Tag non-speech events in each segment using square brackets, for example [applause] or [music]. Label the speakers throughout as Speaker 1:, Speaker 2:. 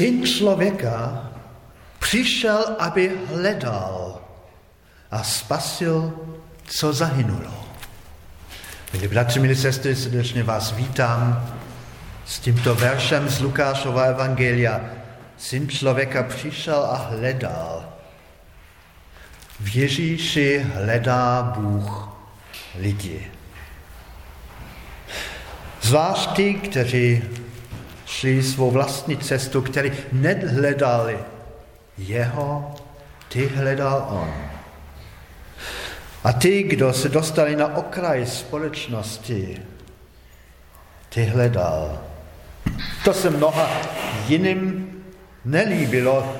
Speaker 1: Syn člověka přišel, aby hledal a spasil, co zahynulo. Milí bratři, milí sestry, srdečně vás vítám s tímto veršem z Lukášova evangelia. Syn člověka přišel a hledal. V Ježíši hledá Bůh lidi. Zvlášť ty, kteří šli svou vlastní cestu, kteří nehledali jeho, ty hledal on. A ty, kdo se dostali na okraj společnosti, ty hledal. To se mnoha jiným nelíbilo.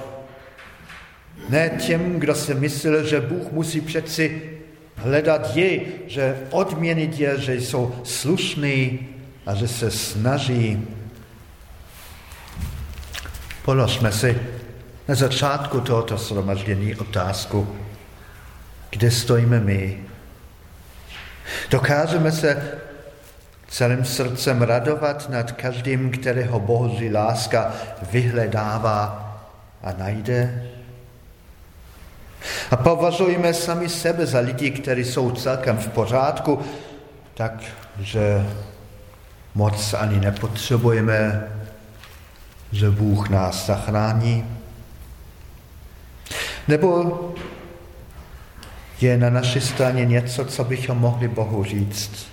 Speaker 1: Ne těm, kdo si myslel, že Bůh musí přeci hledat je, že odměnit je, že jsou slušní a že se snaží. Položme si na začátku tohoto shromaždění otázku, kde stojíme my. Dokážeme se celým srdcem radovat nad každým, kterého boží láska vyhledává a najde. A považujeme sami sebe za lidi, kteří jsou celkem v pořádku, takže moc ani nepotřebujeme, že Bůh nás zachrání. Nebo je na naší straně něco, co bychom mohli Bohu říct.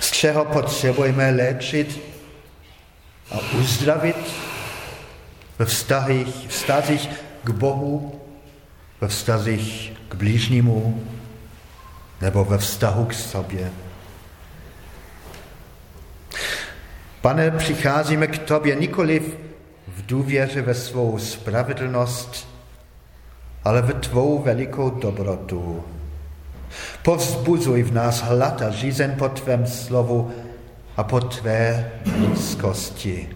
Speaker 1: Z čeho potřebujeme léčit a uzdravit ve vztazích, vztazích k Bohu, ve vztazích k blížnímu nebo ve vztahu k sobě. Pane, přicházíme k Tobě nikoli v důvěře ve svou spravedlnost, ale v tvou velikou dobrotu. Povzbuzuj v nás hlad a žízen po tvém slovu a po tvé lidskosti.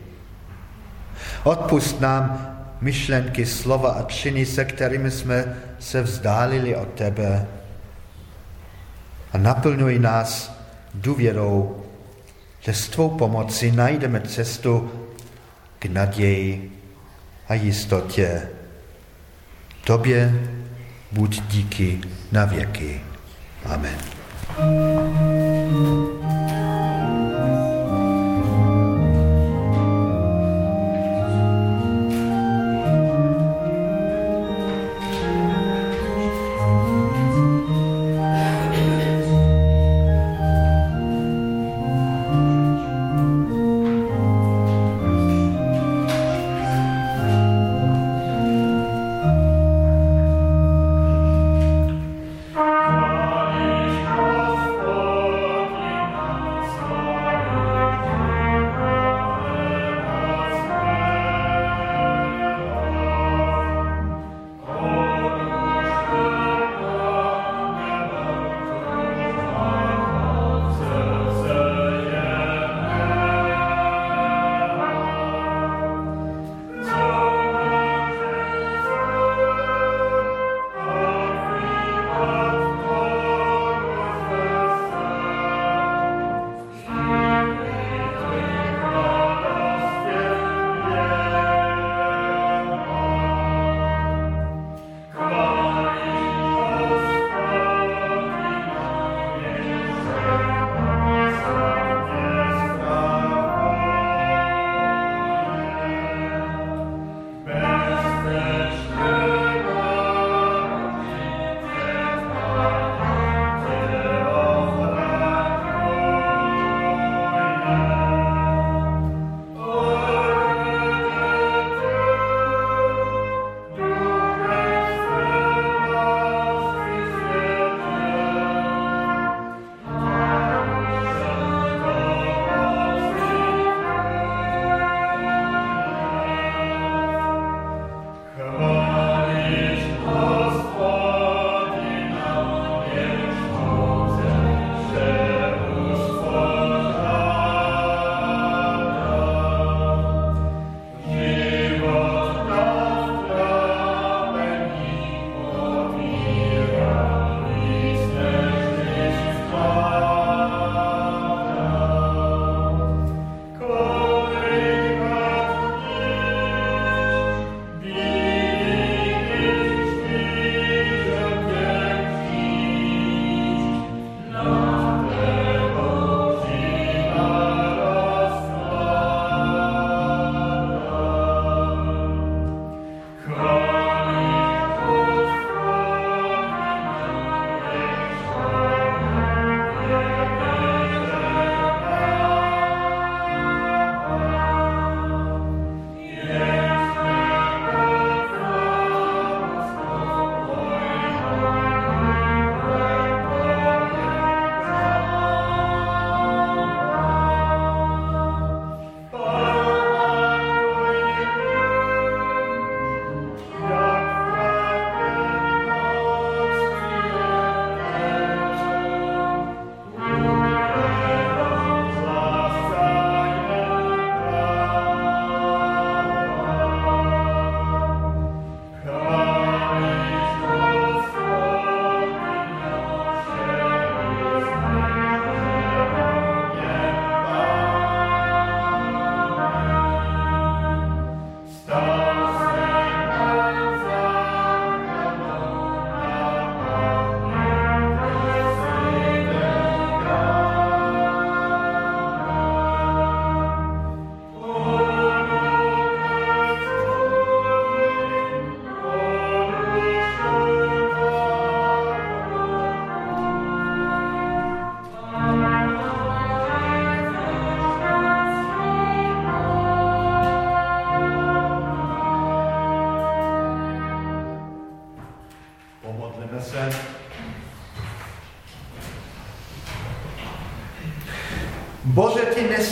Speaker 1: Odpust nám myšlenky, slova a činy, se kterými jsme se vzdálili od tebe. A naplňuj nás důvěrou, že s tvou pomocí najdeme cestu k naději a jistotě. Tobě buď díky na věky. Amen. Bože,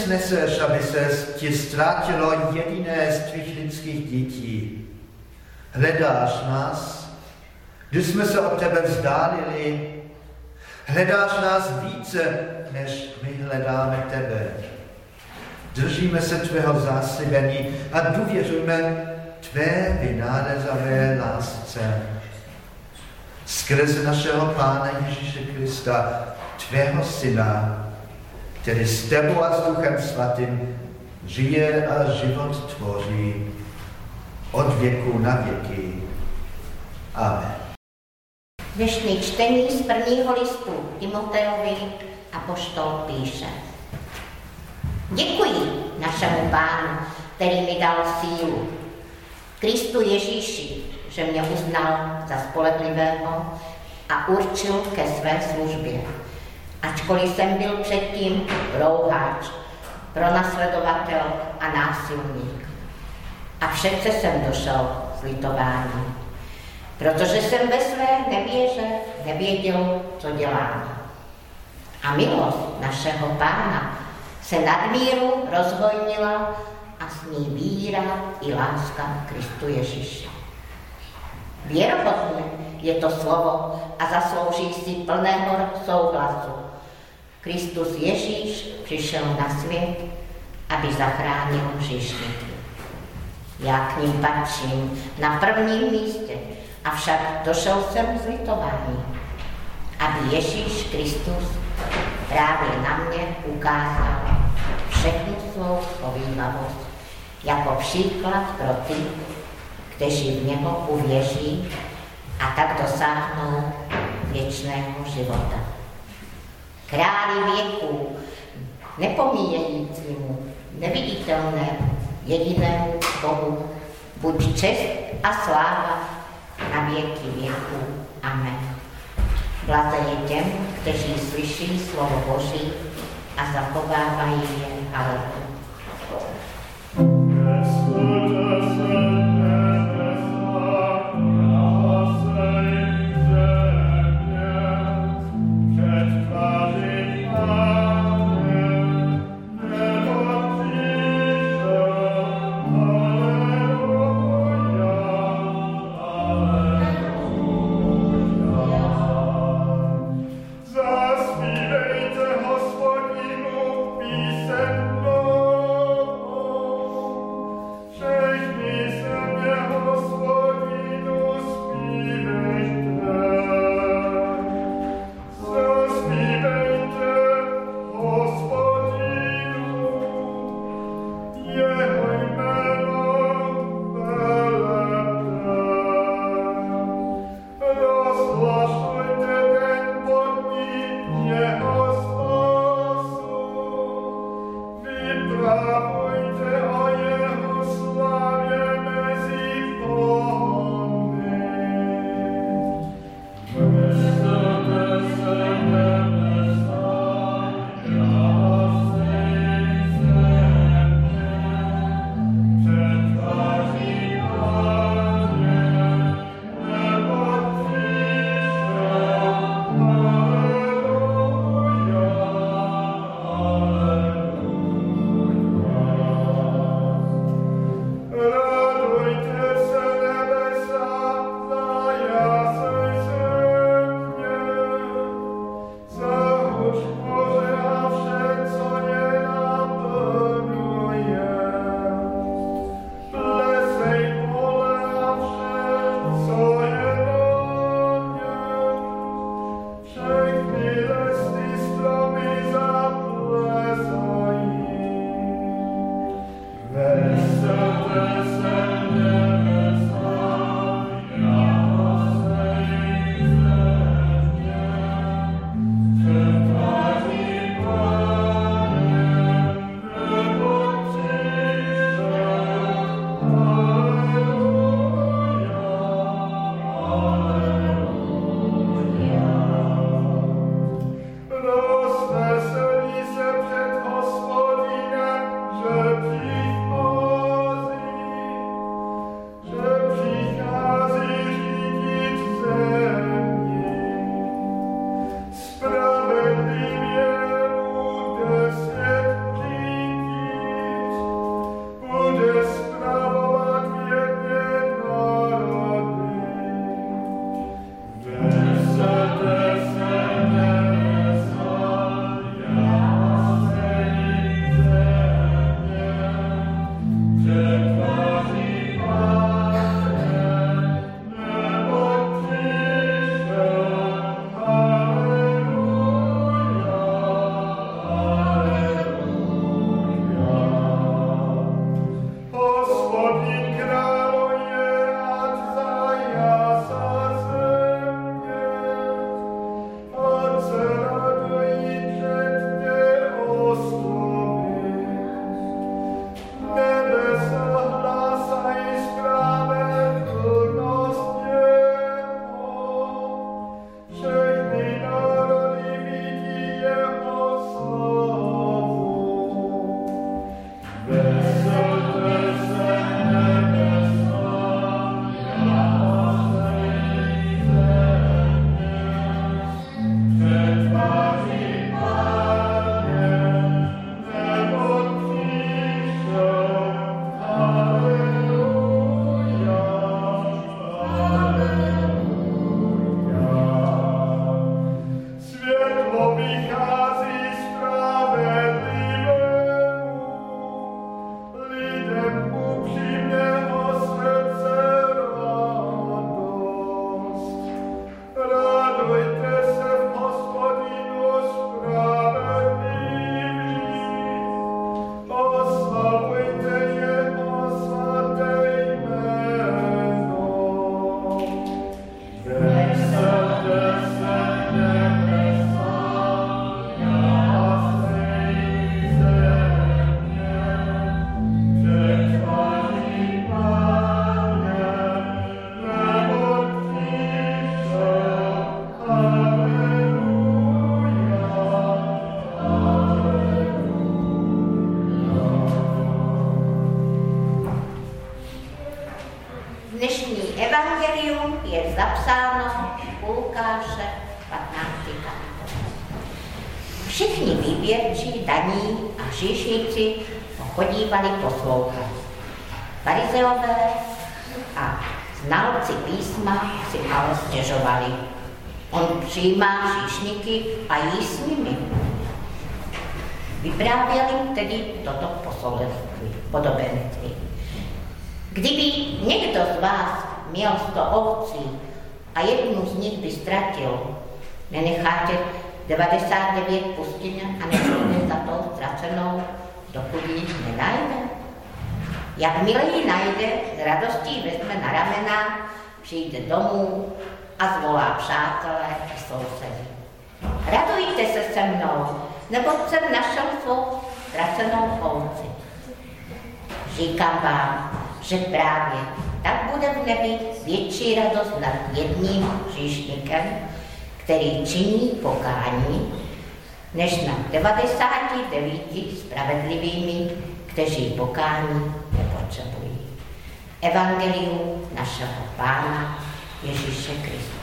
Speaker 1: nesneseš, aby se ti ztratilo jediné z tvých lidských dětí. Hledáš nás, když jsme se od tebe vzdálili. Hledáš nás více, než my hledáme tebe. Držíme se tvého záslibení a důvěřujeme tvé vynálezavé lásce. Skrze našeho Pána Ježíše Krista, tvého syna, který s tebou a s Duchem Svatým žije a život tvoří od věku na věky. Amen.
Speaker 2: Dnešní čtení z prvního listu Timoteovi a poštol píše. Děkuji našemu pánu, který mi dal sílu. Kristu Ježíši, že mě uznal za spolehlivého a určil ke své službě. Ačkoliv jsem byl předtím rouháč, pronasledovatel a násilník. A všetce jsem došel z litování, protože jsem ve své nevěře nevěděl, co dělám. A milost našeho pána se nadmíru rozhojnila a s ní víra i láska Kristu Ježíši. Věrohodné je to slovo a zaslouží si plného souhlasu. Kristus Ježíš přišel na svět, aby zachránil hříšníky. Já k ním patřím na prvním místě, avšak došel jsem z litování, aby Ježíš Kristus právě na mě ukázal všechnu svou povývavost jako příklad pro ty, kteří v něho uvěří a tak dosáhnou věčného života. Králi věku, nepomíjejícímu, neviditelnému, jedinému Bohu, buď čest a sláva na věky věku. Amen. Blaze je těm, kteří slyší slovo Boží a zachovávají je. Aleluja. Ji nenajde. Jakmile ji najde, s radostí vezme na ramena, přijde domů a zvolá přátelé a sousedy. Radujte se se mnou, nebo jsem našel svou ztracenou ovci. Říkám vám, že právě tak bude v nebi větší radost nad jedním hříšníkem, který činí pokání, než nad 99 spravedlivými, kteří pokání nepotřebují. Evangelium našeho Pána Ježíše Krista.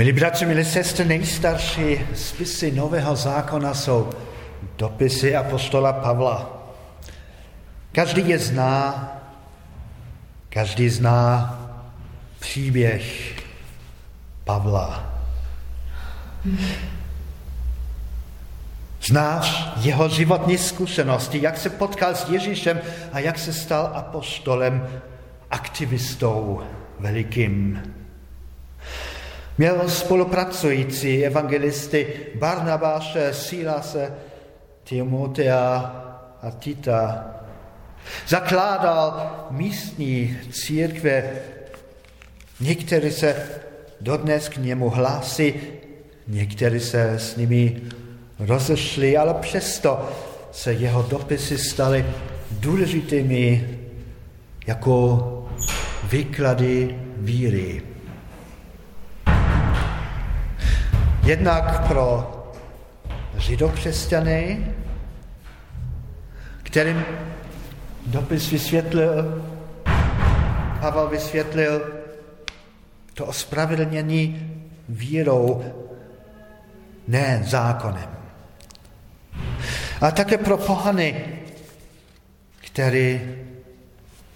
Speaker 1: Milí bratři, milí sestry, nejstarší spisy Nového zákona jsou dopisy apostola Pavla. Každý je zná, každý zná příběh Pavla. Znáš jeho životní zkušenosti, jak se potkal s Ježíšem a jak se stal apostolem, aktivistou velikým. Měl spolupracující evangelisty Barnabáše, Silase, Timotea a Tita. Zakládal místní církve. Někteří se dodnes k němu hlásí, někteří se s nimi rozešli, ale přesto se jeho dopisy staly důležitými jako výklady víry. Jednak pro židokřesťany, kterým dopis vysvětlil, Pavel vysvětlil to ospravedlnění vírou, ne zákonem. A také pro pohany, který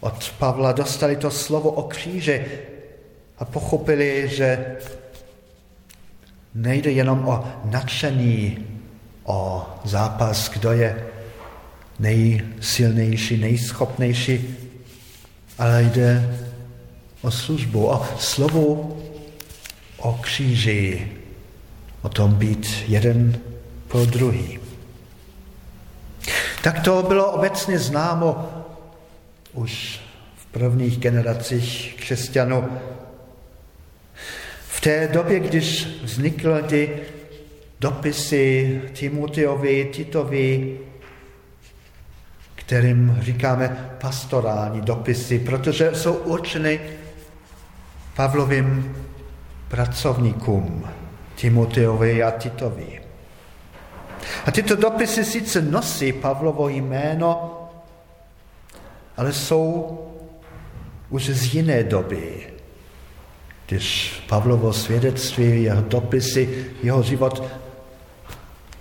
Speaker 1: od Pavla dostali to slovo o kříži a pochopili, že nejde jenom o nadšení, o zápas, kdo je nejsilnější, nejschopnější, ale jde o službu, o slovo o kříži, o tom být jeden pro druhý. Tak to bylo obecně známo už v prvních generacích křesťanů. Té době, když vznikly ty dopisy Timoteovi, Titovi, kterým říkáme pastorální dopisy, protože jsou určeny Pavlovým pracovníkům Timoteovi a Titovi. A tyto dopisy sice nosí Pavlovo jméno, ale jsou už z jiné doby, když Pavlovo svědectví, jeho dopisy, jeho život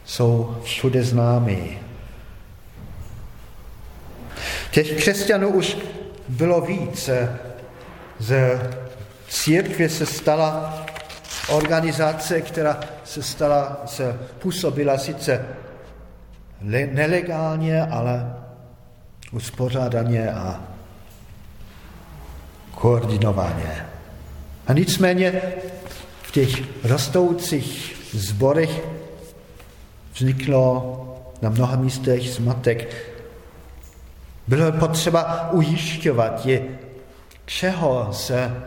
Speaker 1: jsou všude známí. Těch křesťanů už bylo více. Z církve se stala organizace, která se stala, se působila sice nelegálně, ale uspořádaně a koordinovaně. A nicméně v těch rostoucích zborech vzniklo na mnoha místech zmatek. Bylo potřeba ujišťovat je, čeho se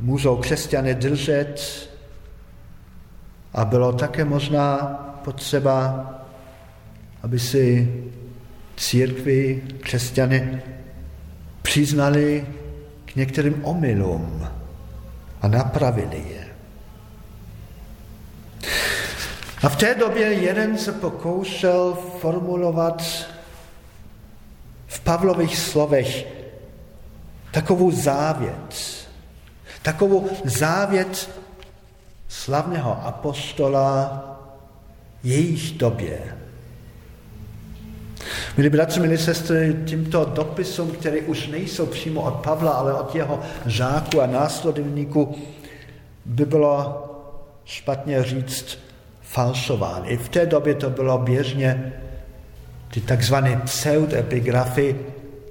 Speaker 1: můžou křesťané držet a bylo také možná potřeba, aby si církvi, křesťany přiznali k některým omylům a napravili je. A v té době jeden se pokoušel formulovat v Pavlových slovech takovou závěť, takovou závěť slavného apostola jejich době. Milí bratři, milí sestry, tímto dopisům, které už nejsou přímo od Pavla, ale od jeho žáku a následovníku, by bylo špatně říct falšován. I v té době to bylo běžně, ty takzvané pseudepigrafy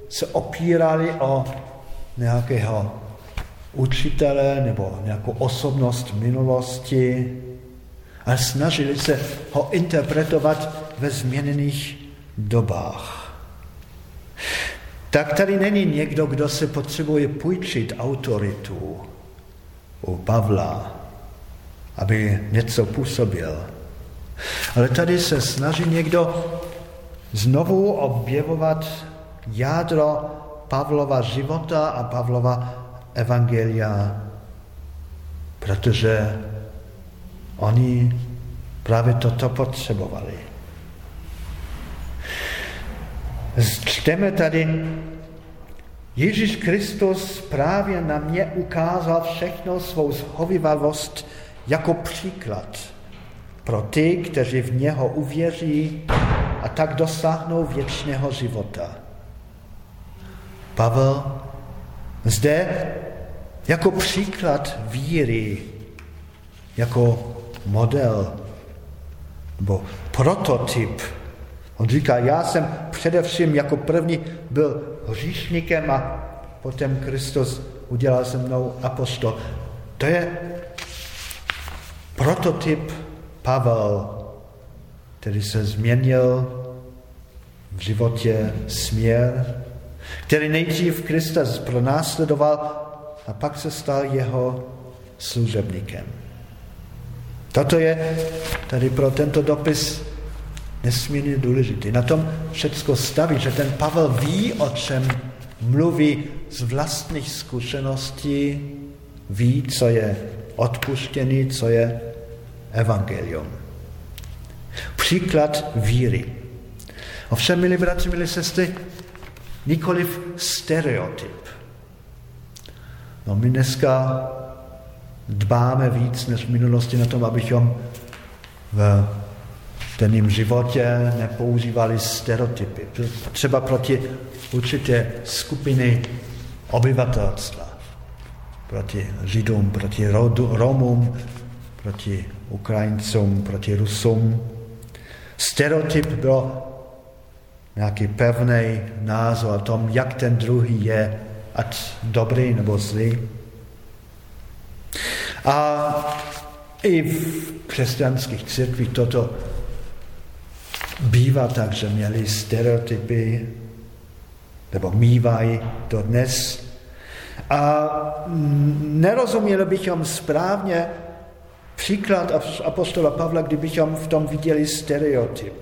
Speaker 1: se opírali o nějakého učitele nebo nějakou osobnost minulosti a snažili se ho interpretovat ve změněných dobách. Tak tady není někdo, kdo se potřebuje půjčit autoritu u Pavla, aby něco působil. Ale tady se snaží někdo znovu objevovat jádro Pavlova života a Pavlova evangelia, protože oni právě toto potřebovali. Čteme tady, Ježíš Kristus právě na mě ukázal všechno svou zhovivavost jako příklad pro ty, kteří v něho uvěří a tak dosáhnou věčného života. Pavel zde jako příklad víry, jako model nebo prototyp. On říká, já jsem především jako první byl hříšníkem a potom Kristus udělal se mnou apostol. To je prototyp Pavel, který se změnil v životě směr, který nejdřív Krista pronásledoval a pak se stal jeho služebníkem. Toto je tady pro tento dopis nesmírně důležitý. Na tom všecko staví, že ten Pavel ví, o čem mluví z vlastních zkušeností, ví, co je odpuštěný, co je evangelium. Příklad víry. Ovšem, milí bratři, milí sestry, nikoliv stereotyp. No my dneska dbáme víc než v minulosti na tom, abychom v denním životě nepoužívali stereotypy. Třeba proti určité skupiny obyvatelstva. Proti Židům, proti Romům, proti Ukrajincům, proti Rusům. Stereotyp byl nějaký pevný názor o tom, jak ten druhý je, ať dobrý nebo zlý. A i v křesťanských církvích toto bývá tak, že měli stereotypy, nebo mývají to dnes. A nerozuměli bychom správně příklad apostola Pavla, kdybychom v tom viděli stereotyp.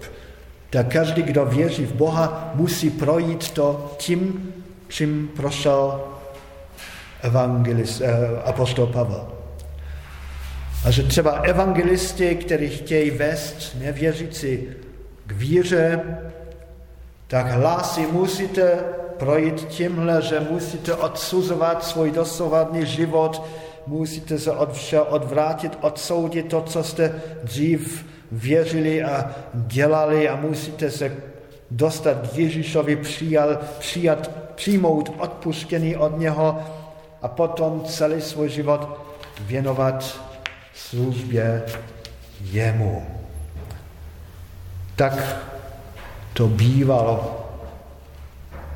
Speaker 1: Tak každý, kdo věří v Boha, musí projít to tím, čím prošel evangelist, eh, apostol Pavel. A že třeba evangelisti, kteří chtějí vést nevěřící k víře, tak hlásí musíte projít tímhle, že musíte odsuzovat svůj dosavadný život, musíte se od všeho odvrátit, odsoudit to, co jste dřív věřili a dělali a musíte se dostat k Ježíšovi, přijal, přijat, přijmout odpuštění od něho a potom celý svůj život věnovat službě jemu. Tak to bývalo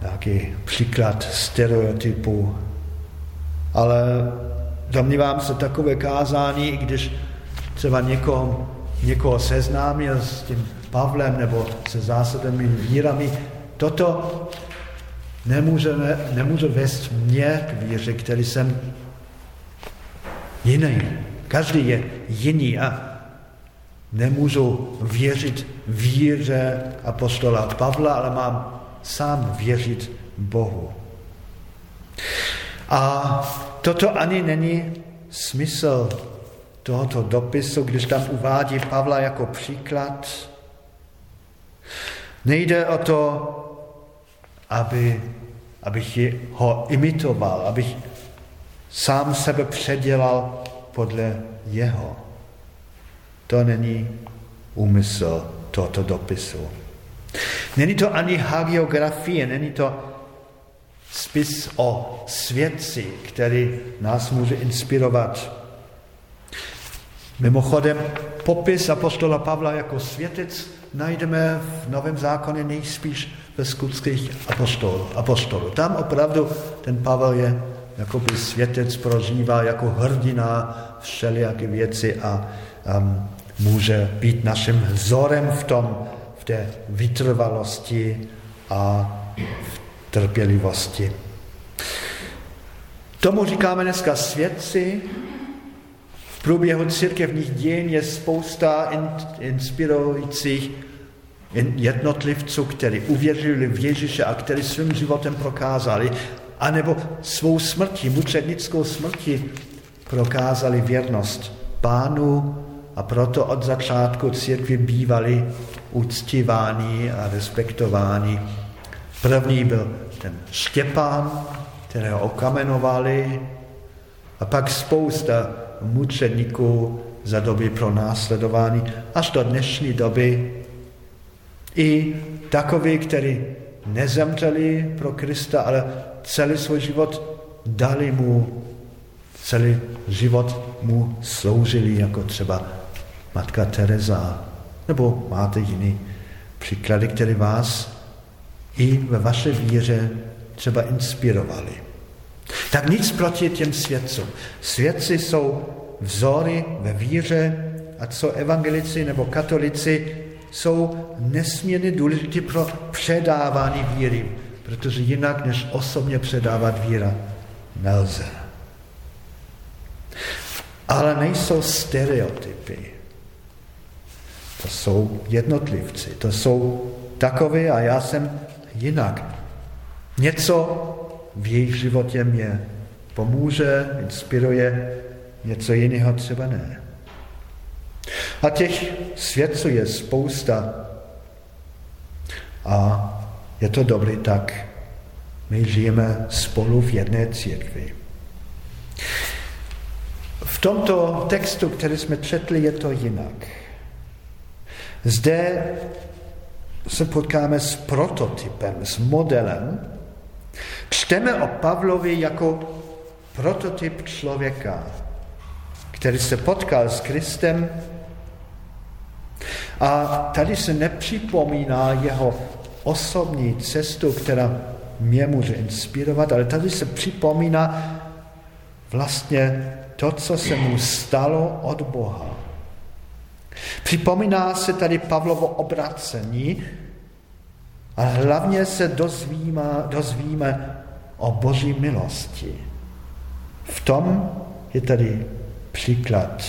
Speaker 1: nějaký příklad stereotypu, ale domnívám se takové kázání, i když třeba někoho, někoho seznámil s tím Pavlem nebo se zásadami vírami, toto nemůžeme, nemůže vést mě k víře, který jsem jiný. Každý je jiný a nemůžu věřit víře apostola Pavla, ale mám sám věřit Bohu. A toto ani není smysl tohoto dopisu, když tam uvádí Pavla jako příklad. Nejde o to, aby, abych ho imitoval, abych sám sebe předělal podle jeho. To není úmysl tohoto dopisu. Není to ani hagiografie, není to spis o svědci, který nás může inspirovat. Mimochodem, popis apostola Pavla jako světec najdeme v Novém zákoně nejspíš ve skutských apostolů. apostolů. Tam opravdu ten Pavel je jakoby světec prožívá jako hrdina všelijaké věci a um, může být naším vzorem v tom, v té vytrvalosti a v trpělivosti. Tomu říkáme dneska svědci. V průběhu církevních dějin je spousta inspirujících jednotlivců, kteří uvěřili v Ježíše a kteří svým životem prokázali, anebo svou smrtí, mučednickou smrtí prokázali věrnost pánu a proto od začátku církvy bývali uctíváni a respektováni. První byl ten Štěpán, kterého okamenovali, a pak spousta mučedníků za doby pro následování až do dnešní doby. I takoví, kteří nezemřeli pro Krista, ale celý svůj život dali mu, celý život mu sloužili, jako třeba Matka Teresa, nebo máte jiný příklady, které vás i ve vaše víře třeba inspirovali. Tak nic proti těm svědcům. Svědci jsou vzory ve víře a co evangelici nebo katolici jsou nesmírně důležitý pro předávání víry, protože jinak než osobně předávat víra nelze. Ale nejsou stereotypy. To jsou jednotlivci, to jsou takové a já jsem jinak. Něco v jejich životě mě pomůže, inspiruje, něco jiného třeba ne. A těch svědců je spousta. A je to dobrý tak. My žijeme spolu v jedné církvi. V tomto textu, který jsme četli, je to jinak. Zde se potkáme s prototypem, s modelem. Čteme o Pavlovi jako prototyp člověka, který se potkal s Kristem a tady se nepřipomíná jeho osobní cestu, která mě může inspirovat, ale tady se připomíná vlastně to, co se mu stalo od Boha. Připomíná se tady Pavlovo obracení a hlavně se dozvíme, dozvíme o boží milosti. V tom je tady příklad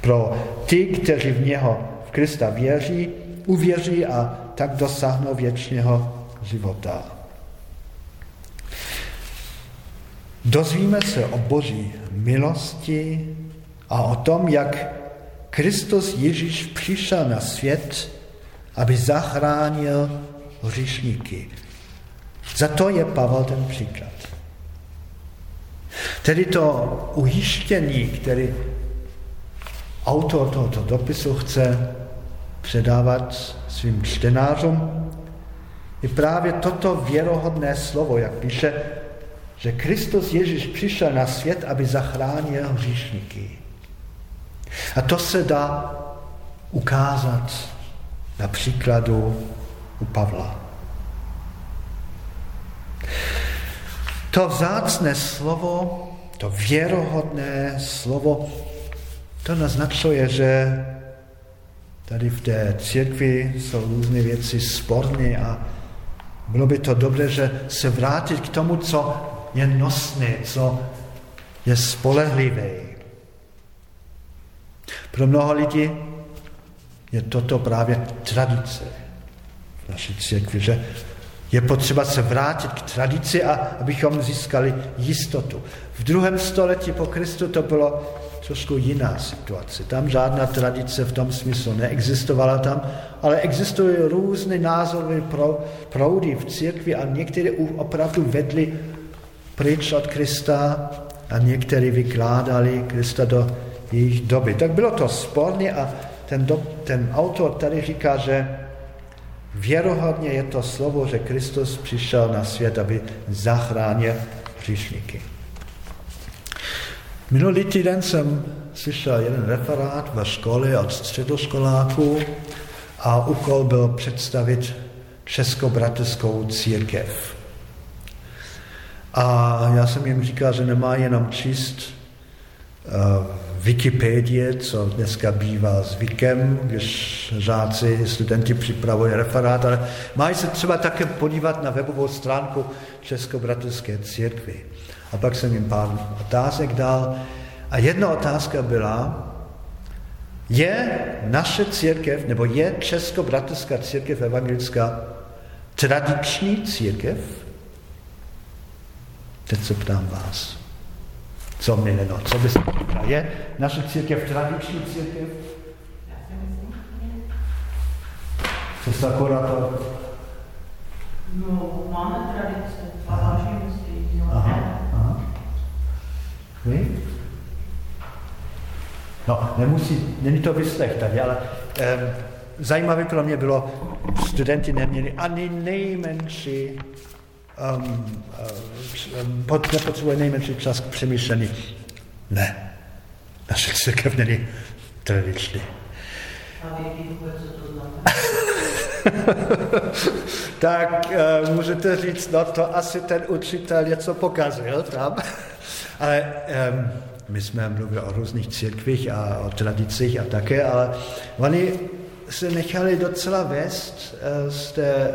Speaker 1: pro ty, kteří v něho, v Krista věří, uvěří a tak dosáhnou věčného života. Dozvíme se o boží milosti a o tom, jak Kristus Ježíš přišel na svět, aby zachránil hříšníky. Za to je Pavel ten příklad. Tedy to ujištění, který autor tohoto dopisu chce předávat svým čtenářům, je právě toto věrohodné slovo, jak píše, že Kristus Ježíš přišel na svět, aby zachránil hříšníky. A to se dá ukázat na příkladu u Pavla. To vzácné slovo, to věrohodné slovo, to naznačuje, že tady v té církvi jsou různé věci sporné a bylo by to dobré, že se vrátit k tomu, co je nosné, co je spolehlivé. Pro mnoho lidí je toto právě tradice v naší církvi, že je potřeba se vrátit k tradici, a abychom získali jistotu. V druhém století po Kristu to bylo trošku jiná situace. Tam žádná tradice v tom smyslu neexistovala tam, ale existují různé názorové proudy v církvi a některé opravdu vedly pryč od Krista a někteří vykládali Krista do jejich doby. Tak bylo to sporné a ten, do, ten autor tady říká, že věrohodně je to slovo, že Kristus přišel na svět, aby zachránil hříšníky. Minulý týden jsem slyšel jeden referát ve škole od středoškoláků a úkol byl představit Českobratrskou církev. A já jsem jim říkal, že nemá jenom číst uh, Wikipedie, co dneska bývá zvykem, když žáci, studenti připravují referát, ale mají se třeba také podívat na webovou stránku Českobratrské církvy. A pak jsem jim pár otázek dal. A jedna otázka byla, je naše církev, nebo je Českobratrská církev evangelická tradiční církev? Teď se ptám vás. Co mileno, co byste říkala? Je naše církev tradiční církev? Co se akorát to?
Speaker 3: No, máme tradice, a vážíme si
Speaker 1: Aha, aha. Vy? No, nemusí, není to vyslech tady, ale um, zajímavé pro mě bylo, studenti neměli ani nejmenší um, um, pot, nepotřebuje nejmenší čas k přemýšlení. Ne, naše církev není tradiční. [laughs] Tak uh, můžete říct, no to asi ten učitel něco pokazil tam. [laughs] Ale um, my jsme mluvili o různých církvích a o tradicích a také, ale oni se nechali docela vést uh, z té uh,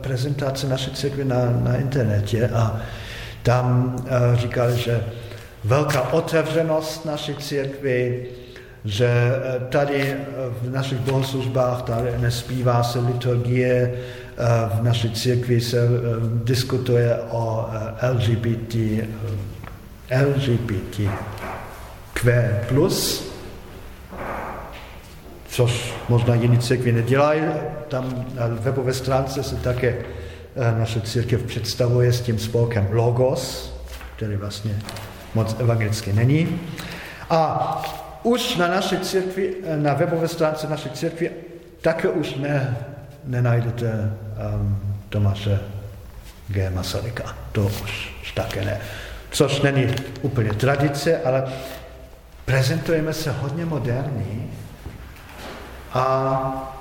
Speaker 1: prezentace naší církve na, na internetě a tam uh, říkali, že velká otevřenost naší církvy, že tady v našich bohoslužbách tady nespívá se liturgie, v naší církvi se diskutuje o LGBT, LGBTQ+, což možná jiní církvy nedělají. Tam na webové stránce se také naše církev představuje s tím spolkem Logos, který vlastně moc evangelicky není. A už na naší církvi, na webové stránce naší církvi také už ne, nenajdete um, Tomáše G. Masaryka. To už také ne. Což není úplně tradice, ale prezentujeme se hodně moderní a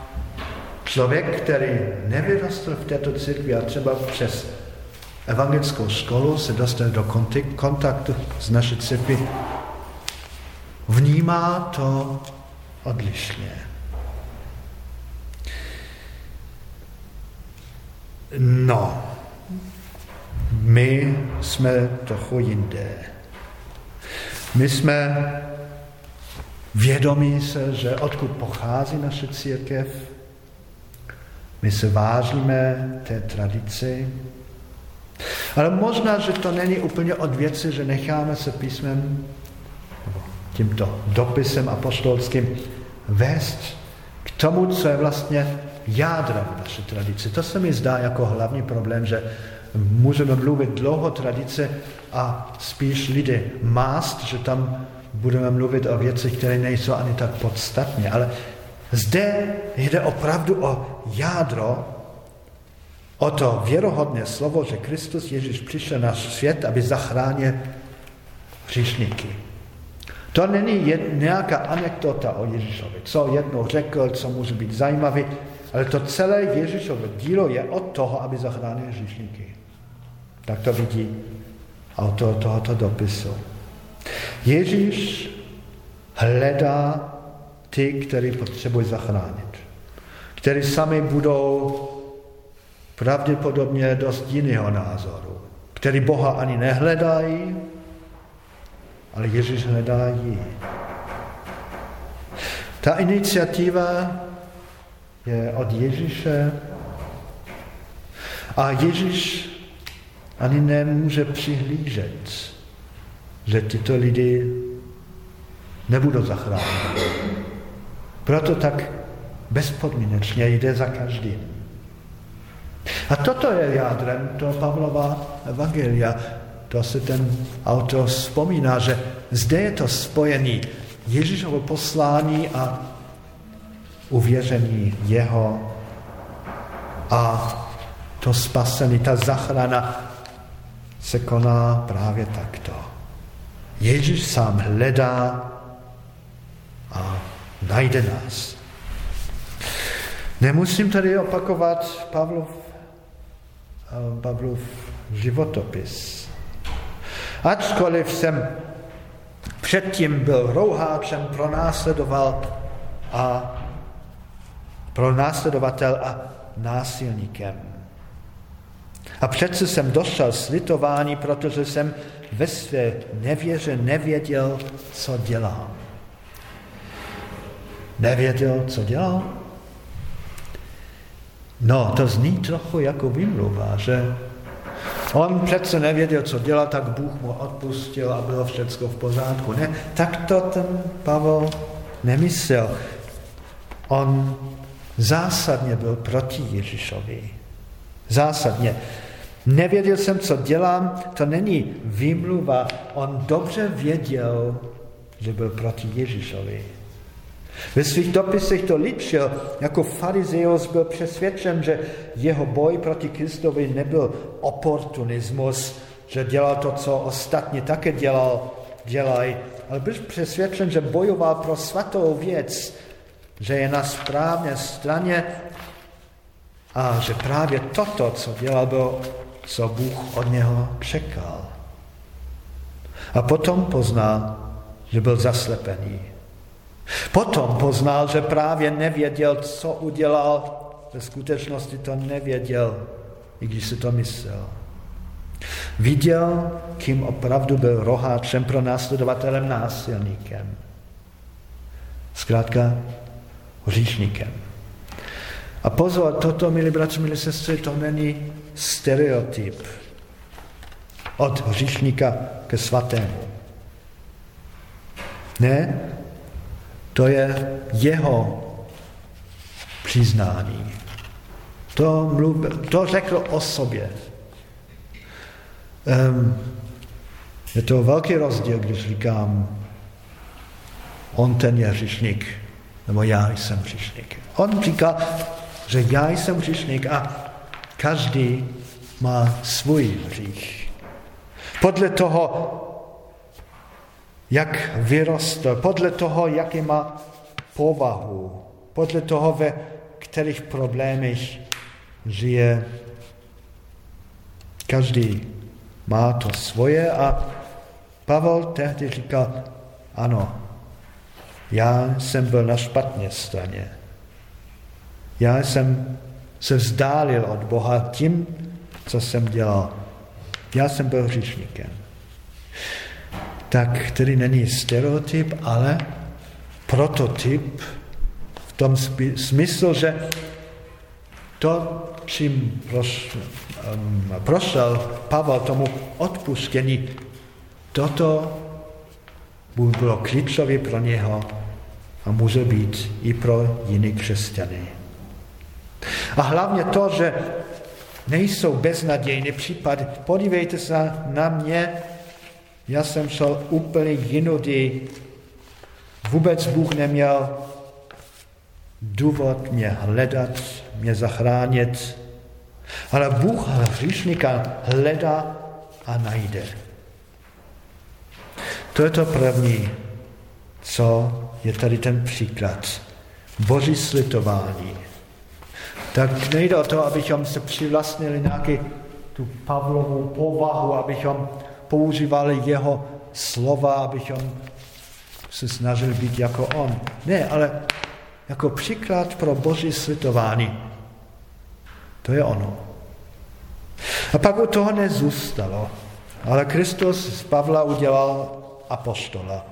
Speaker 1: člověk, který nevyrostl v této církvi a třeba přes evangelickou školu se dostane do kontaktu s naší církví, vnímá to odlišně. No, my jsme trochu jinde. My jsme vědomí se, že odkud pochází naše církev, my se vážíme té tradici, ale možná, že to není úplně od věci, že necháme se písmem, tímto dopisem apostolským, vést k tomu, co je vlastně jádrem naší tradice. To se mi zdá jako hlavní problém, že můžeme mluvit dlouho tradice a spíš lidi mást, že tam budeme mluvit o věcech, které nejsou ani tak podstatně. Ale zde jde opravdu o jádro o to věrohodné slovo, že Kristus Ježíš přišel na svět, aby zachránil hříšníky. To není nějaká anekdota o Ježíšovi, co jednou řekl, co může být zajímavý, ale to celé Ježíšové dílo je od toho, aby zachránil hříšníky. Tak to vidí autor tohoto dopisu. Ježíš hledá ty, který potřebují zachránit, kteří sami budou pravděpodobně dost jiného názoru, který Boha ani nehledají, ale Ježíš hledá jí. Ta iniciativa je od Ježíše a Ježíš ani nemůže přihlížet, že tyto lidi nebudou zachráněni. Proto tak bezpodmínečně jde za každým. A toto je jádrem toho Pavlova evangelia. To se ten autor vzpomíná, že zde je to spojení Ježíšovo poslání a uvěření jeho a to spasení, ta zachrana se koná právě takto. Ježíš sám hledá a najde nás. Nemusím tady opakovat Pavlov Pavlov životopis. Ačkoliv jsem předtím byl rouháčem, pronásledoval a pro následovatel a násilníkem. A přece jsem došel slitování, protože jsem ve své nevěře nevěděl, co dělám. Nevěděl, co dělal? No, to zní trochu jako vymluva, že on přece nevěděl, co dělat, tak Bůh mu odpustil a bylo všechno v pořádku. Ne, tak to ten Pavel nemyslel. On zásadně byl proti Ježíšovi. Zásadně. Nevěděl jsem, co dělám, to není výmluva. On dobře věděl, že byl proti Ježíšovi. Ve svých dopisech to ličil, jako farizeus byl přesvědčen, že jeho boj proti Kristovi nebyl oportunismus, že dělal to, co ostatní také dělal, dělají, ale byl přesvědčen, že bojoval pro svatou věc, že je na správné straně a že právě toto, co dělal, bylo, co Bůh od něho čekal. A potom poznal, že byl zaslepený. Potom poznal, že právě nevěděl, co udělal, ve skutečnosti to nevěděl, i když si to myslel. Viděl, kým opravdu byl roháčem pro následovatelem násilníkem. Zkrátka hříšníkem. A pozor, toto, milí bratři, milí sestry, to není stereotyp od hříšníka ke svatému. Ne, to je jeho přiznání. To, mluv, to řekl o sobě. Um, je to velký rozdíl, když říkám, on ten je hřišník, nebo já jsem hřišník. On říká, že já jsem hřišník a každý má svůj hřích. Podle toho, jak vyrostl, podle toho, jaký má povahu, podle toho, ve kterých problémech žije. Každý má to svoje a Pavel tehdy říkal, ano, já jsem byl na špatné straně. Já jsem se vzdálil od Boha tím, co jsem dělal. Já jsem byl hříšníkem. Tak který není stereotyp, ale prototyp v tom smyslu, že to, čím proš, prošel Pavel tomu odpuštění, toto bylo klíčové pro něho a může být i pro jiné křesťany. A hlavně to, že nejsou beznadějné případy. Podívejte se na mě, já jsem šel úplně jinudy. Vůbec Bůh neměl důvod mě hledat, mě zachránit. Ale Bůh hříšníka hledá a najde. To je to první, co je tady ten příklad. Boží slitování. Tak nejde o to, abychom se přivlastnili nějaký tu Pavlovou povahu, abychom používali jeho slova, abychom se snažili být jako on. Ne, ale jako příklad pro boží slitování. To je ono. A pak u toho nezůstalo. Ale Kristus z Pavla udělal apostola.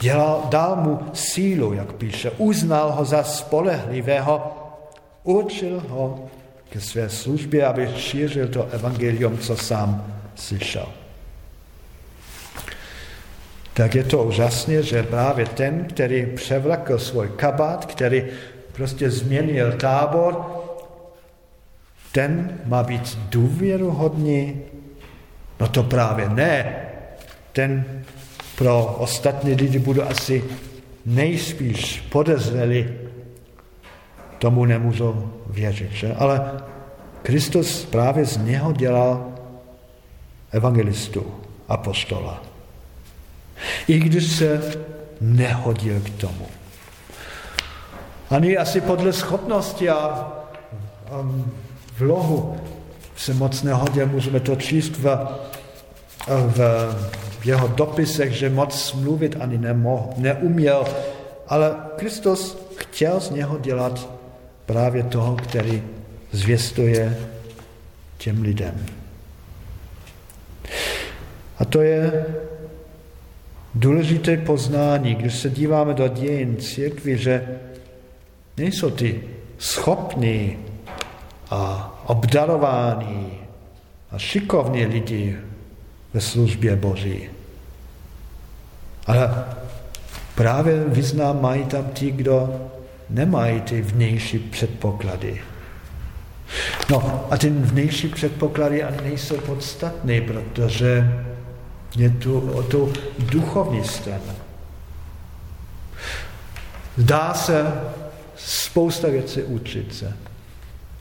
Speaker 1: Dělal, dal mu sílu, jak píše, uznal ho za spolehlivého, určil ho ke své službě, aby šířil to evangelium, co sám slyšel. Tak je to úžasné, že právě ten, který převlekl svůj kabát, který prostě změnil tábor, ten má být důvěruhodný? No to právě ne. Ten pro ostatní lidi bude asi nejspíš podezřelý, tomu nemůžu věřit. Že? Ale Kristus právě z něho dělal evangelistu, apostola. I když se nehodil k tomu. Ani asi podle schopnosti a um, vlohu se moc nehodil, můžeme to číst v, v jeho dopisech, že moc mluvit ani nemohl, neuměl, ale Kristus chtěl z něho dělat právě toho, který zvěstuje těm lidem. A to je důležité poznání, když se díváme do dějin církvy, že nejsou ty schopní a obdarovaní a šikovní lidi ve službě Boží. Ale právě vyznám mají tam ti, kdo nemají ty vnější předpoklady. No a ty vnější předpoklady ani nejsou podstatné, protože Je tu o tu duchovní stranu. Dá se spousta věcí učit se.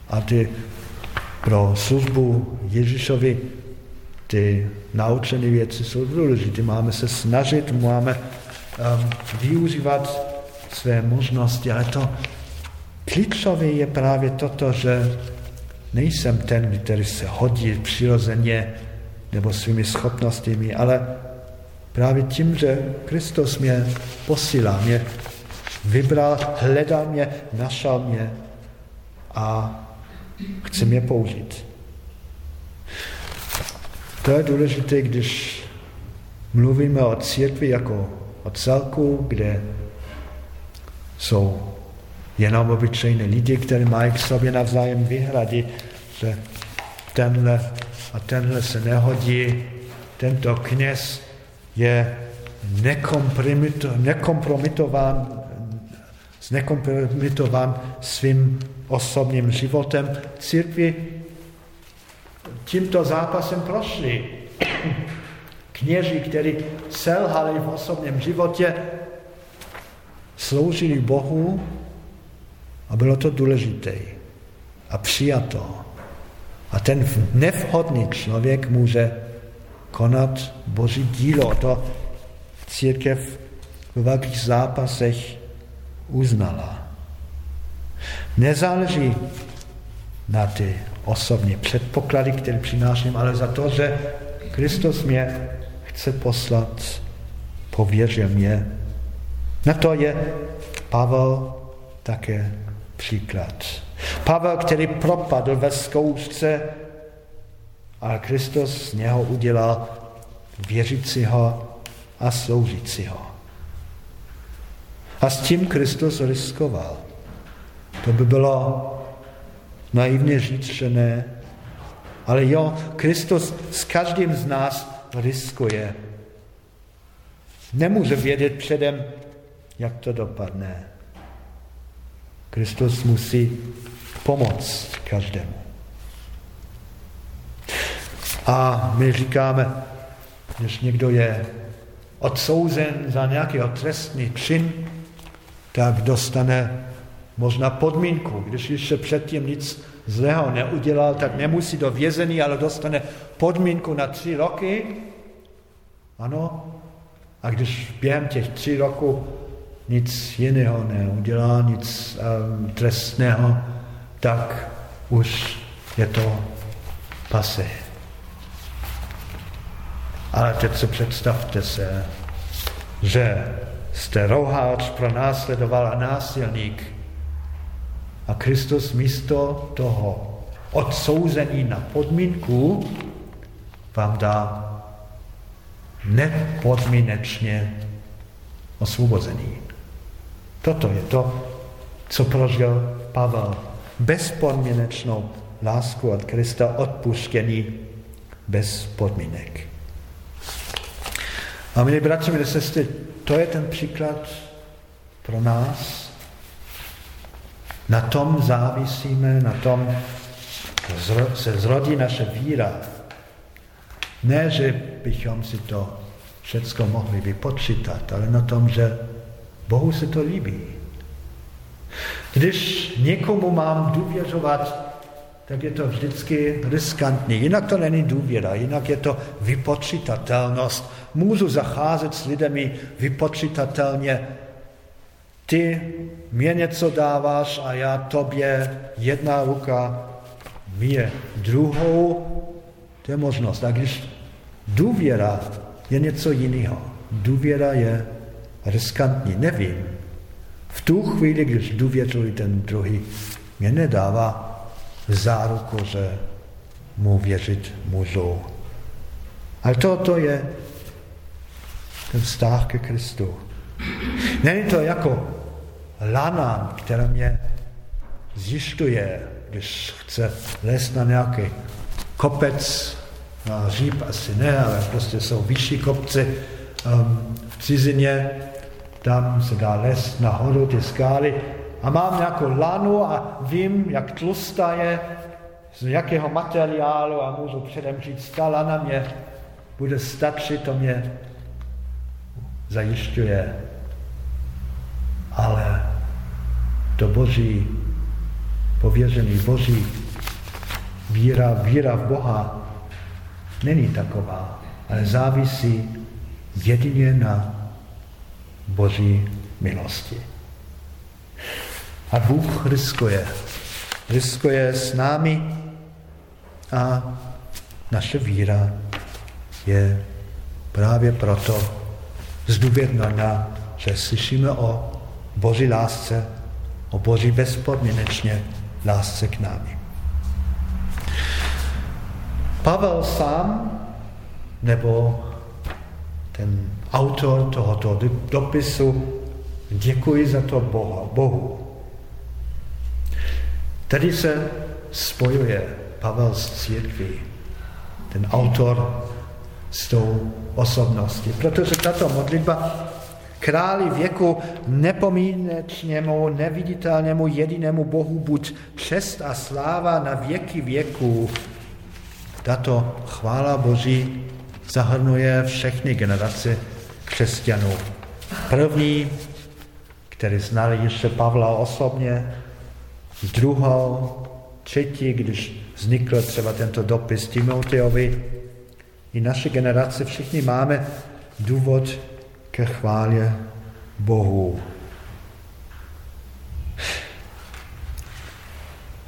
Speaker 1: A ty pro službu Ježíšovi ty naučené věci jsou důležité. Máme se snažit, máme um, využívat své možnosti, ale to klíčové je právě toto, že nejsem ten, který se hodí přirozeně nebo svými schopnostmi, ale právě tím, že Kristus mě posílá, mě vybral, hledal mě, našel mě a chce mě použít. To je důležité, když mluvíme o církvi jako o celku, kde jsou jenom obyčejné lidi, kteří mají k sobě navzájem výhrady, že tenhle a tenhle se nehodí, tento kněz je nekompromitován, znekompromitován svým osobním životem. Církvi tímto zápasem prošli. Kněži, kteří selhali v osobním životě, sloužili Bohu a bylo to důležité a přijato. A ten nevhodný člověk může konat Boží dílo. To církev v velkých zápasech uznala. Nezáleží na ty osobní předpoklady, které přináším, ale za to, že Kristus mě chce poslat, pověřil mě. Na to je Pavel také příklad. Pavel, který propadl ve zkoušce, a Kristus z něho udělal věřícího a sloužícího. A s tím Kristus riskoval. To by bylo naivně říct, že ne. Ale jo, Kristus s každým z nás riskuje. Nemůže vědět předem, jak to dopadne. Kristus musí pomoct každému. A my říkáme, když někdo je odsouzen za nějaký trestný čin, tak dostane možná podmínku. Když ještě předtím nic zlého neudělal, tak nemusí do vězení, ale dostane podmínku na tři roky. Ano. A když během těch tři roku nic jiného neudělá, nic um, trestného, tak už je to pase. Ale teď se představte se, že jste rouháč pronásledoval a násilník a Kristus místo toho odsouzení na podmínku vám dá nepodmínečně osvobození. Toto je to, co prožil Pavel. Bezpodmínečnou lásku od Krista, odpuštění bez podmínek. A milí bratři, milí sestry, to je ten příklad pro nás. Na tom závisíme, na tom se zrodí naše víra. Ne, že bychom si to všecko mohli vypočítat, ale na tom, že Bohu se to líbí. Když někomu mám důvěřovat, tak je to vždycky riskantní. Jinak to není důvěra, jinak je to vypočítatelnost. Můžu zacházet s lidmi vypočítatelně. Ty mě něco dáváš a já tobě jedna ruka, mě druhou, to je možnost. A když důvěra je něco jiného. Důvěra je riskantní, nevím. V tu chvíli, když důvěřuji ten druhý, mě nedává záruku, že mu věřit můžou. Ale toto je ten vztah ke Kristu. Není to jako lana, která mě zjišťuje, když chce lézt na nějaký kopec, na říp asi ne, ale prostě jsou vyšší kopce um, v cizině, tam se dá lézt nahoru ty skály a mám nějakou lanu a vím, jak tlustá je, z jakého materiálu a můžu předem říct, ta lana mě bude stačit, to mě zajišťuje. Ale to boží, pověřený boží víra, víra v Boha není taková, ale závisí jedině na boží milosti. A Bůh riskuje. Riskuje s námi a naše víra je právě proto zdůvěrná, že slyšíme o Boží lásce, o Boží bezpodmínečně lásce k námi. Pavel sám, nebo ten autor tohoto dopisu, děkuji za to Boha, Bohu. Tady se spojuje Pavel s církví, ten autor s tou osobností. Protože tato modlitba králi věku nepomínečnému, neviditelnému jedinému Bohu buď čest a sláva na věky věků. Tato chvála Boží zahrnuje všechny generace křesťanů. První, který znali ještě Pavla osobně, druhou, třetí, když vznikl třeba tento dopis Timoteovi, i naše generace, všichni máme důvod ke chválě Bohu.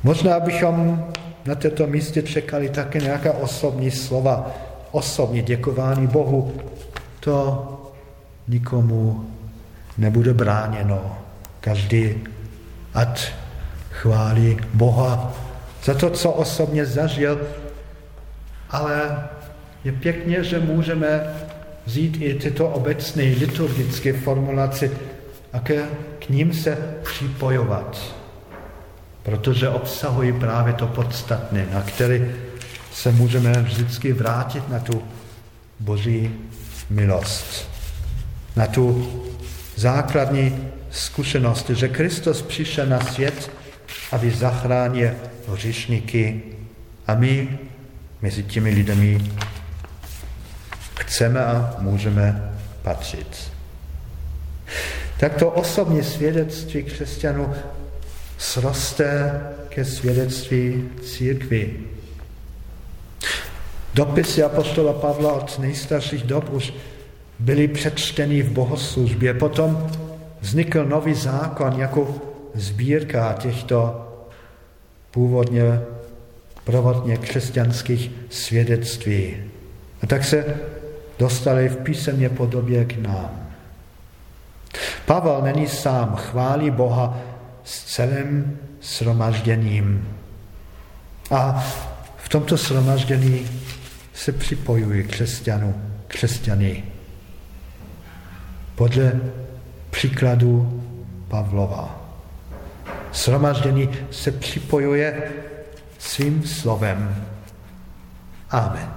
Speaker 1: Možná bychom na této místě čekali také nějaká osobní slova, osobní děkování Bohu. To nikomu nebude bráněno. Každý ať chválí Boha za to, co osobně zažil, ale je pěkně, že můžeme vzít i tyto obecné liturgické formulace a ke, k ním se připojovat, protože obsahují právě to podstatné, na které se můžeme vždycky vrátit na tu boží milost, na tu základní zkušenost, že Kristus přišel na svět, aby zachránil hřišníky a my mezi těmi lidmi chceme a můžeme patřit. Tak to osobní svědectví křesťanů sroste ke svědectví církvy. Dopisy apostola Pavla od nejstarších dob už byly přečteny v bohoslužbě. Potom vznikl nový zákon jako sbírka těchto původně provodně křesťanských svědectví. A tak se dostali v písemně podobě k nám. Pavel není sám, chválí Boha s celým sromažděním. A v tomto sromaždění se připojují křesťanů, křesťany. Podle příkladu Pavlova. Sromaždění se připojuje svým slovem. Amen.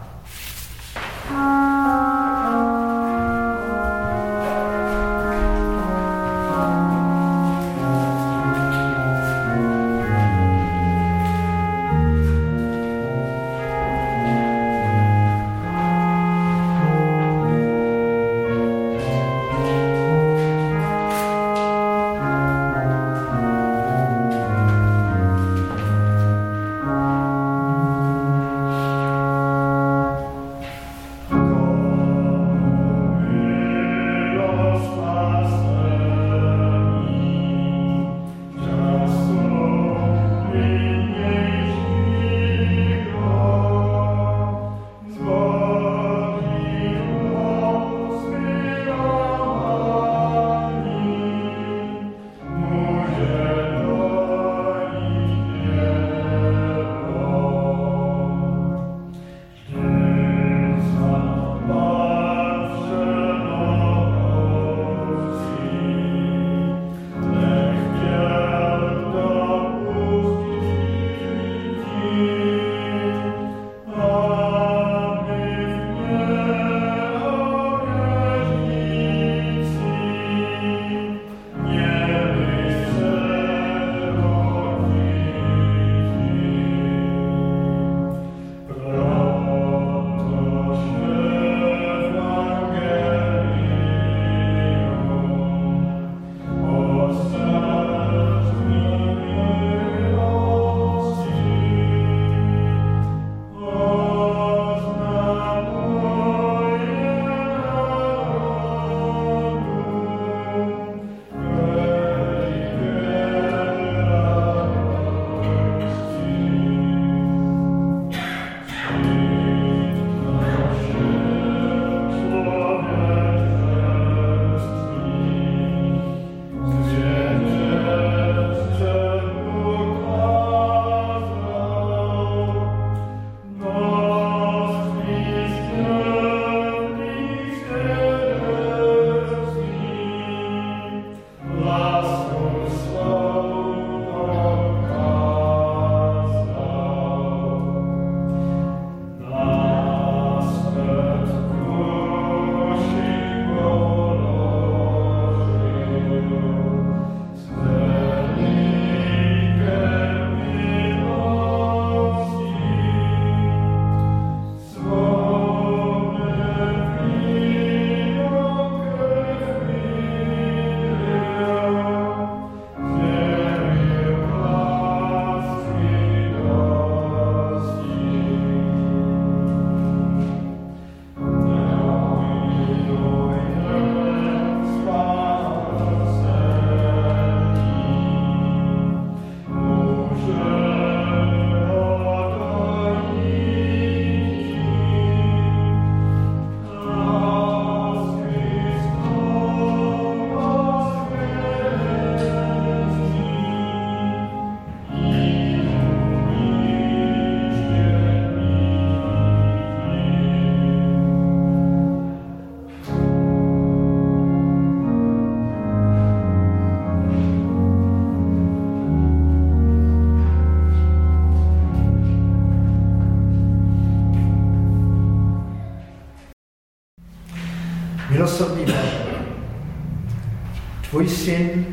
Speaker 1: Tvůj syn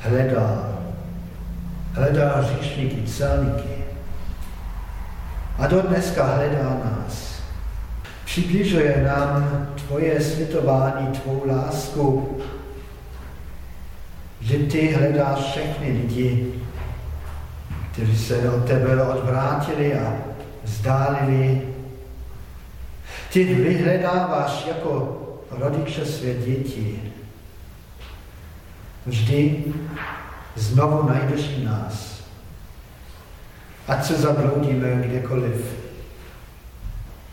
Speaker 1: hledal. Hledal říšníky, celníky. A do dneska hledá nás. Přibližuje nám tvoje světování, tvou lásku, že ty hledáš všechny lidi, kteří se od tebe odvrátili a vzdálili. Ty vyhledáváš jako rodiče své děti. Vždy znovu najdeš i nás. Ať se zabloudíme kdekoliv.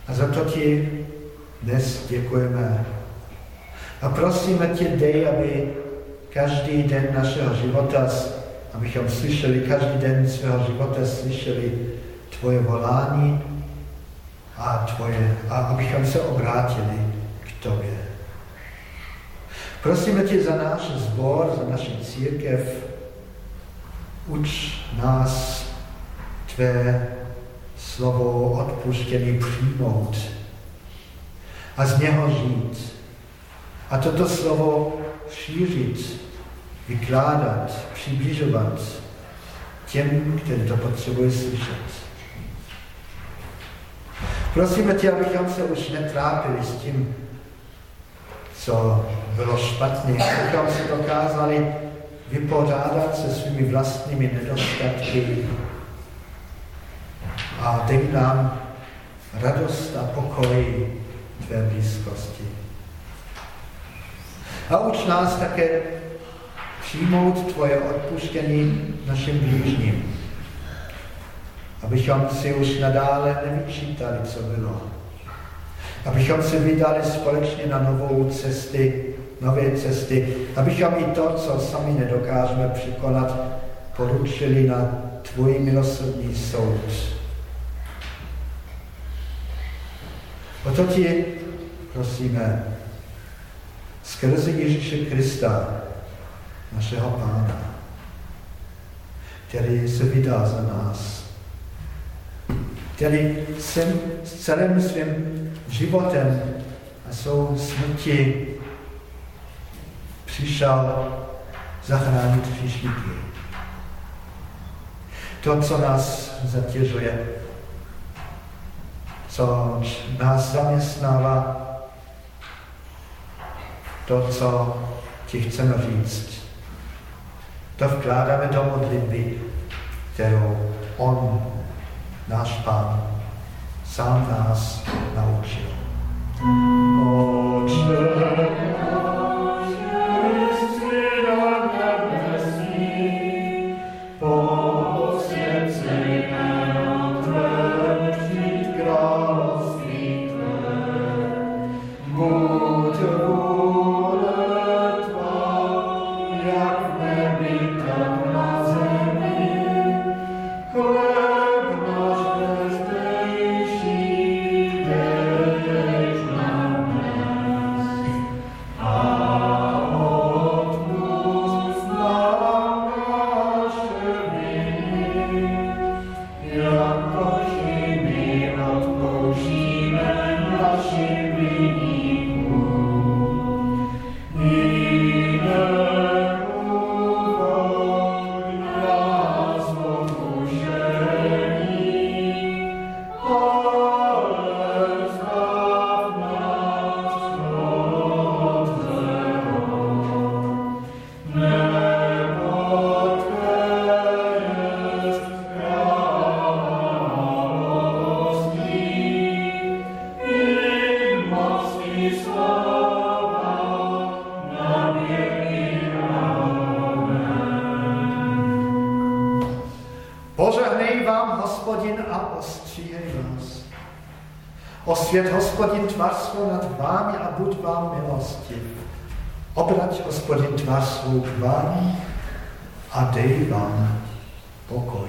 Speaker 1: A za to ti dnes děkujeme. A prosíme tě, dej, aby každý den našeho života, abychom slyšeli, každý den svého života slyšeli tvoje volání a, tvoje, a abychom se obrátili k tobě. Prosíme tě za náš zbor, za naši církev, uč nás tvé slovo odpuštěný přijmout a z něho žít. A toto slovo šířit, vykládat, přibližovat těm, kteří to potřebují slyšet. Prosíme tě, abychom se už netrápili s tím, co bylo špatně, abychom se dokázali vypořádat se svými vlastními nedostatky a dej nám radost a pokoj tvé blízkosti. A uč nás také přijmout tvoje odpuštění našim blížním, abychom si už nadále nevyčítali, co bylo. Abychom se vydali společně na novou cesty, nové cesty, abychom i to, co sami nedokážeme překonat, poručili na tvůj milosrdný soud. O to ti prosíme skrze Ježíše Krista, našeho Pána, který se vydal za nás, který jsem s celým svým životem a svou smrti přišel zachránit hříšníky. To, co nás zatěžuje, co nás zaměstnává, to, co ti chceme říct. To vkládáme do modlitby, kterou On, náš Pán, sám nás naučil. Oče, Osvět hospodin tvář svou nad vámi a buď vám milostiv. Obrať hospodin tvář svou k vám a dej vám pokoj.